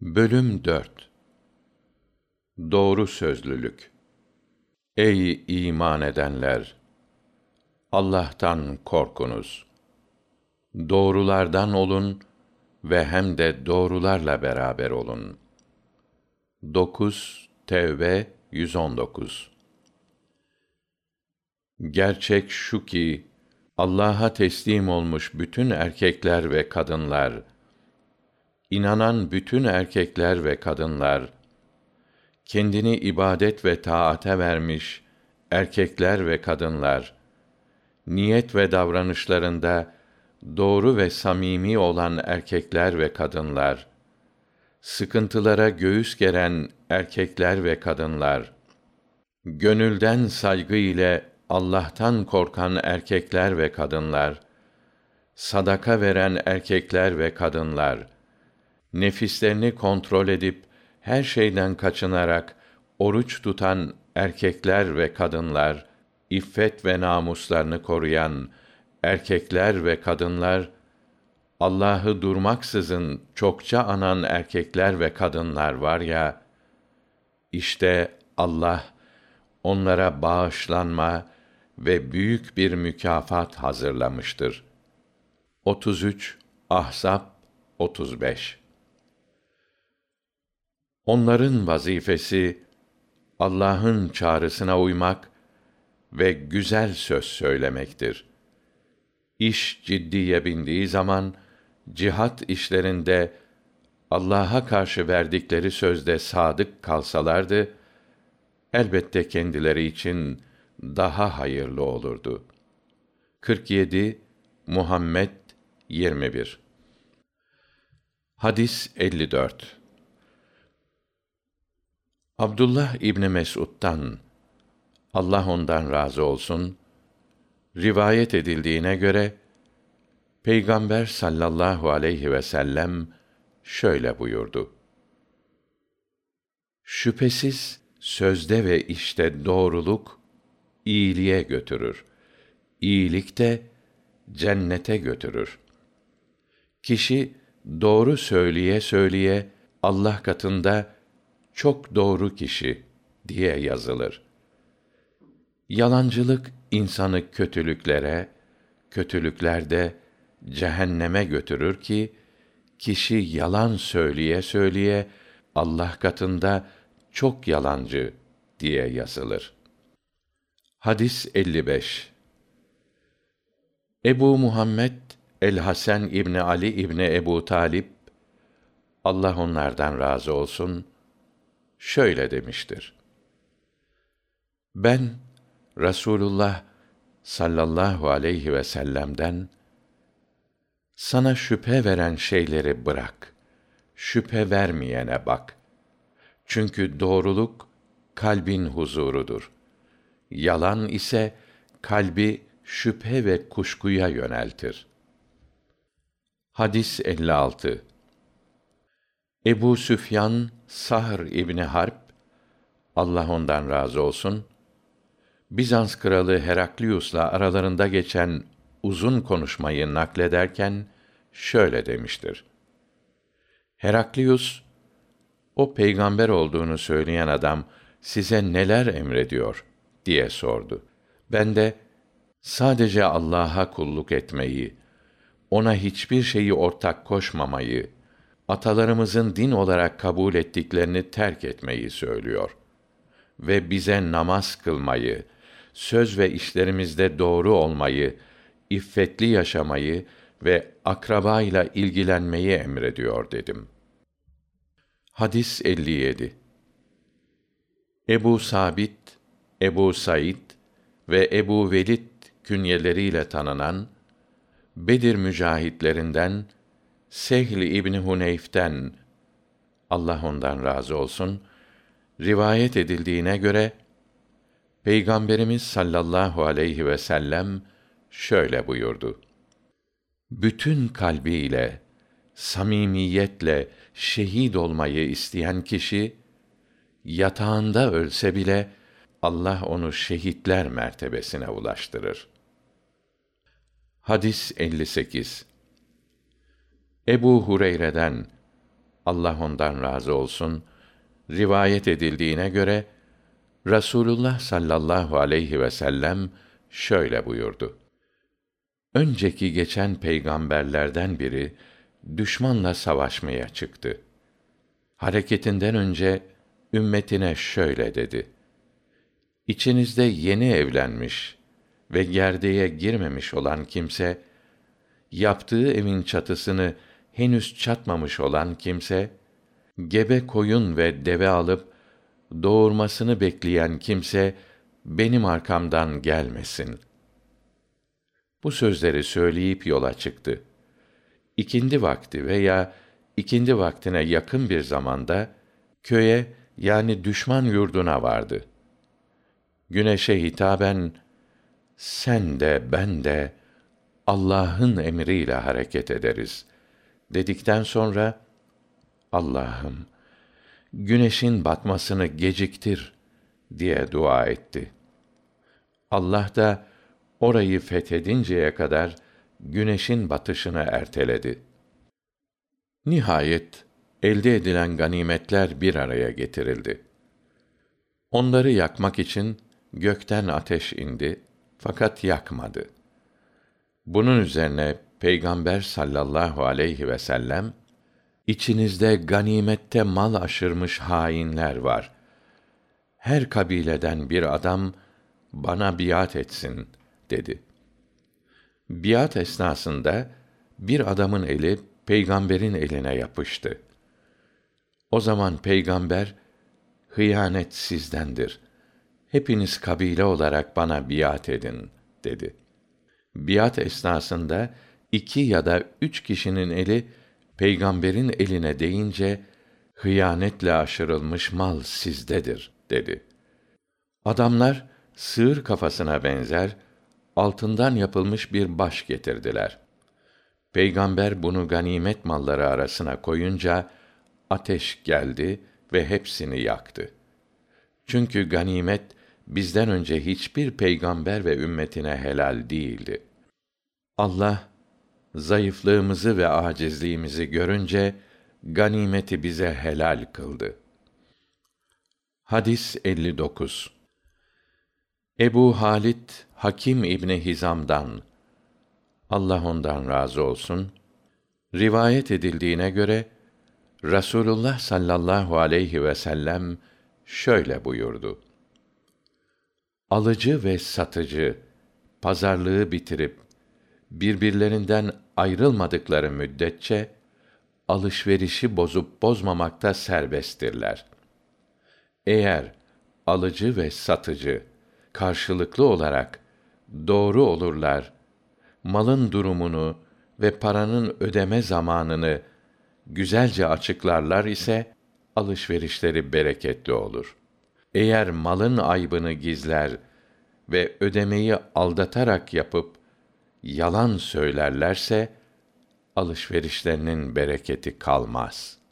Bölüm 4 Doğru sözlülük Ey iman edenler! Allah'tan korkunuz. Doğrulardan olun ve hem de doğrularla beraber olun. 9 Tevbe 119 Gerçek şu ki Allah'a teslim olmuş bütün erkekler ve kadınlar inanan bütün erkekler ve kadınlar kendini ibadet ve taate vermiş erkekler ve kadınlar niyet ve davranışlarında doğru ve samimi olan erkekler ve kadınlar sıkıntılara göğüs geren erkekler ve kadınlar gönülden saygı ile Allah'tan korkan erkekler ve kadınlar sadaka veren erkekler ve kadınlar nefislerini kontrol edip her şeyden kaçınarak oruç tutan erkekler ve kadınlar, iffet ve namuslarını koruyan erkekler ve kadınlar, Allah'ı durmaksızın çokça anan erkekler ve kadınlar var ya, işte Allah onlara bağışlanma ve büyük bir mükafat hazırlamıştır. 33 Ahzab 35 Onların vazifesi Allah'ın çağrısına uymak ve güzel söz söylemektir. İş ciddiye bindiği zaman cihat işlerinde Allah'a karşı verdikleri sözde sadık kalsalardı elbette kendileri için daha hayırlı olurdu. 47 Muhammed 21 Hadis 54 Abdullah İbni Mes'ud'dan Allah ondan razı olsun rivayet edildiğine göre Peygamber sallallahu aleyhi ve sellem şöyle buyurdu. Şüphesiz sözde ve işte doğruluk iyiliğe götürür. İyilik de cennete götürür. Kişi doğru söyleye söyleye Allah katında çok doğru kişi diye yazılır. Yalancılık insanı kötülüklere, kötülükler de cehenneme götürür ki kişi yalan söyleye söyleye Allah katında çok yalancı diye yazılır. Hadis 55 Ebu Muhammed el-Hasan İbni Ali İbni Ebu Talip Allah onlardan razı olsun şöyle demiştir. Ben Rasulullah sallallahu aleyhi ve sellem'den sana şüphe veren şeyleri bırak. Şüphe vermeyene bak. Çünkü doğruluk kalbin huzurudur. Yalan ise kalbi şüphe ve kuşkuya yöneltir. Hadis 56 Ebu Süfyan Sahr İbni Harp Allah ondan razı olsun Bizans kralı Heraklius'la aralarında geçen uzun konuşmayı naklederken şöyle demiştir. Heraklius o peygamber olduğunu söyleyen adam size neler emrediyor diye sordu. Ben de sadece Allah'a kulluk etmeyi, ona hiçbir şeyi ortak koşmamayı atalarımızın din olarak kabul ettiklerini terk etmeyi söylüyor ve bize namaz kılmayı, söz ve işlerimizde doğru olmayı, iffetli yaşamayı ve akraba ile ilgilenmeyi emrediyor dedim. Hadis 57 Ebu Sabit, Ebu Said ve Ebu Velid künyeleriyle tanınan Bedir mücahitlerinden Sehl İbni Huneyf'ten Allah ondan razı olsun rivayet edildiğine göre Peygamberimiz sallallahu aleyhi ve sellem şöyle buyurdu. Bütün kalbiyle, samimiyetle şehit olmayı isteyen kişi yatağında ölse bile Allah onu şehitler mertebesine ulaştırır. Hadis 58 Ebu Hureyre'den Allah ondan razı olsun rivayet edildiğine göre Rasulullah sallallahu aleyhi ve sellem şöyle buyurdu. Önceki geçen peygamberlerden biri düşmanla savaşmaya çıktı. Hareketinden önce ümmetine şöyle dedi: İçinizde yeni evlenmiş ve gerdeğe girmemiş olan kimse, yaptığı evin çatısını henüz çatmamış olan kimse, gebe koyun ve deve alıp doğurmasını bekleyen kimse benim arkamdan gelmesin. Bu sözleri söyleyip yola çıktı. İkindi vakti veya ikindi vaktine yakın bir zamanda köye yani düşman yurduna vardı. Güneşe hitaben sen de ben de Allah'ın emriyle hareket ederiz dedikten sonra Allah'ım güneşin batmasını geciktir diye dua etti. Allah da orayı fethedinceye kadar güneşin batışını erteledi. Nihayet elde edilen ganimetler bir araya getirildi. Onları yakmak için gökten ateş indi fakat yakmadı. Bunun üzerine Peygamber sallallahu aleyhi ve sellem İçinizde ganimette mal aşırmış hainler var. Her kabileden bir adam bana biat etsin dedi. Biat esnasında bir adamın eli peygamberin eline yapıştı. O zaman peygamber hıyanet sizdendir. Hepiniz kabile olarak bana biat edin dedi. Biat esnasında iki ya da üç kişinin eli peygamberin eline değince hıyanetle aşırılmış mal sizdedir dedi. Adamlar sığır kafasına benzer altından yapılmış bir baş getirdiler. Peygamber bunu ganimet malları arasına koyunca ateş geldi ve hepsini yaktı. Çünkü ganimet bizden önce hiçbir peygamber ve ümmetine helal değildi. Allah zayıflığımızı ve acizliğimizi görünce ganimeti bize helal kıldı. Hadis 59. Ebu Halit Hakim İbni Hizam'dan Allah ondan razı olsun rivayet edildiğine göre Rasulullah sallallahu aleyhi ve sellem şöyle buyurdu. Alıcı ve satıcı pazarlığı bitirip birbirlerinden ayrılmadıkları müddetçe alışverişi bozup bozmamakta serbesttirler. Eğer alıcı ve satıcı karşılıklı olarak doğru olurlar, malın durumunu ve paranın ödeme zamanını güzelce açıklarlar ise alışverişleri bereketli olur. Eğer malın aybını gizler ve ödemeyi aldatarak yapıp yalan söylerlerse alışverişlerinin bereketi kalmaz.''